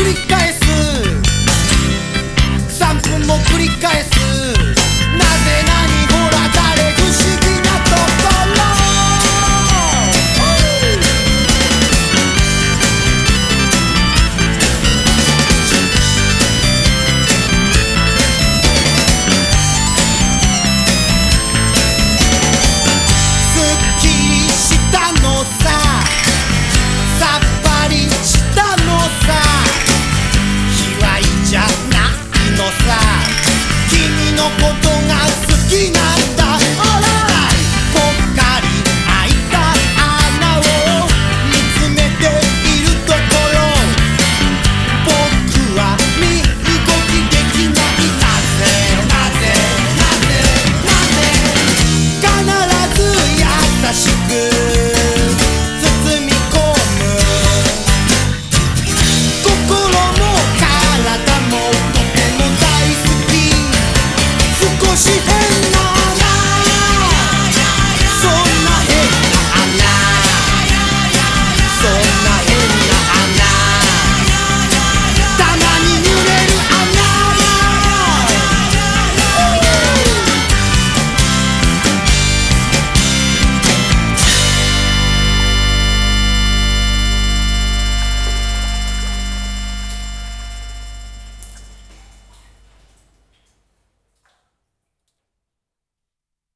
சிரிக்காய் し